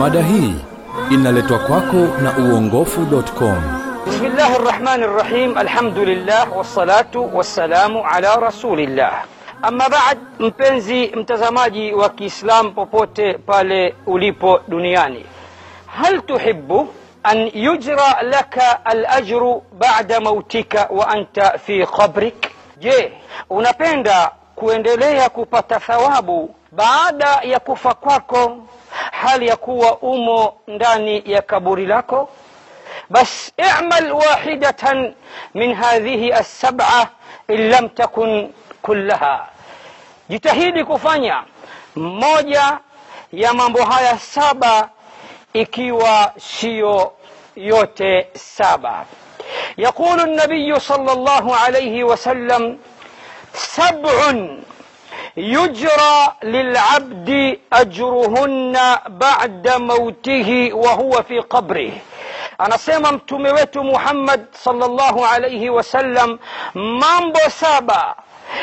Mada hii inaletwa kwako na uongofu.com. Bismillahi rahmani rahim, alhamdulillah wassalatu wassalamu ala rasulillah. Amma baad, mpenzi mtazamaji wa Kiislamu popote pale ulipo duniani, hal tuhibbu an yujra laka alajru ba'da mautika wa anta fi qabrik, je, unapenda kuendelea kupata thawabu baada ya kufa kwako hali ya kuwa umo ndani ya kaburi lako bas i'mal wahidatan min hadhihi as-sab'a in lam takun kullaha. Jitahidi kufanya moja ya mambo haya saba ikiwa siyo yote saba. Yaqulu an-nabiy sallallahu alayhi wasallam sab'un yujra lilabdi ajruhunna ba'da mautihi wa huwa fi qabrih anasema mtume wetu Muhammad sallallahu alayhi wasallam mambo saba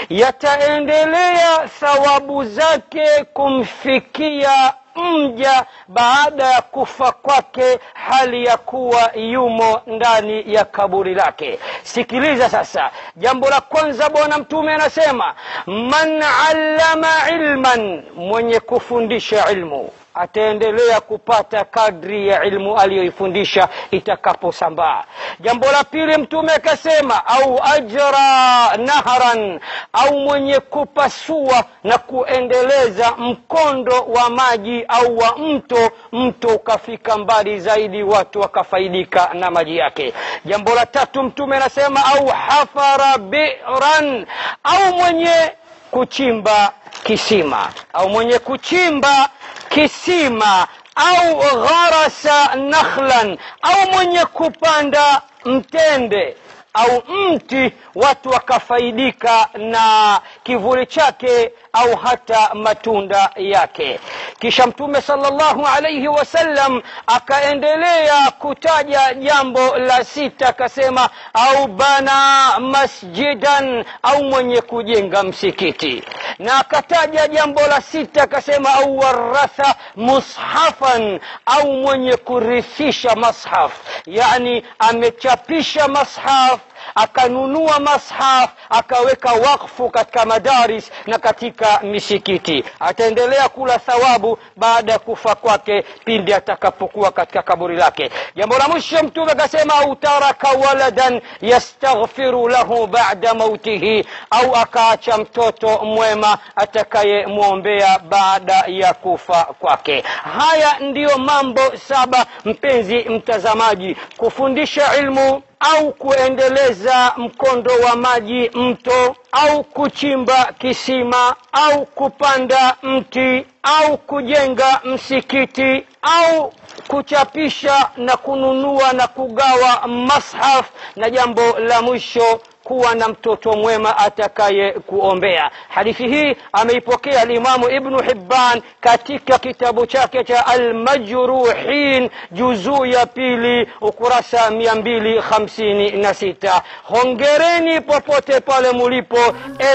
yataendelea thawabu zake kumfikia mja baada ya kufa kwake hali ya kuwa yumo ndani ya kaburi lake. Sikiliza sasa, jambo la kwanza Bwana Mtume anasema man allama ilman, mwenye kufundisha ilmu ataendelea kupata kadri ya ilmu aliyoifundisha itakaposambaa. Jambo la pili Mtume akasema, au ajra nahran, au mwenye kupasua na kuendeleza mkondo wa maji au wa mto, mto ukafika mbali zaidi, watu wakafaidika na maji yake. Jambo la tatu Mtume anasema, au hafara bi'ran, au mwenye kuchimba kisima, au mwenye kuchimba kisima au gharasa nakhlan au mwenye kupanda mtende au mti watu wakafaidika na kivuli chake au hata matunda yake. Kisha mtume sallallahu alayhi wasallam akaendelea kutaja jambo la sita akasema au bana masjidan au mwenye kujenga msikiti na akataja jambo la sita akasema au waratha mushafan au mwenye kurithisha mashaf. Yani amechapisha mashaf akanunua mashaf akaweka wakfu katika madaris na katika misikiti. Ataendelea kula thawabu baada ya kufa kwake pindi atakapokuwa katika kaburi lake. Jambo la mwisho mtume akasema au taraka waladan yastaghfiru lahu bada mautihi au akaacha mtoto mwema atakayemwombea baada ya kufa kwake. Haya ndiyo mambo saba mpenzi mtazamaji. Kufundisha ilmu au kuendeleza mkondo wa maji mto au kuchimba kisima au kupanda mti au kujenga msikiti au kuchapisha na kununua na kugawa mashaf na jambo la mwisho kuwa na mtoto mwema atakaye kuombea. Hadithi hii ameipokea alimamu ibnu hibban katika kitabu chake cha almajruhin juzuu ya pili ukurasa mia mbili hamsini na sita. Hongereni popote pale mulipo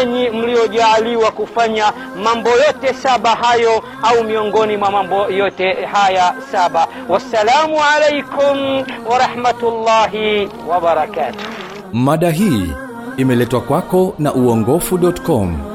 enyi mliojaaliwa kufanya mambo yote saba hayo au miongoni mwa mambo yote haya saba. Wassalamu alaikum warahmatullahi wabarakatuh Mada hii imeletwa kwako na uongofu.com.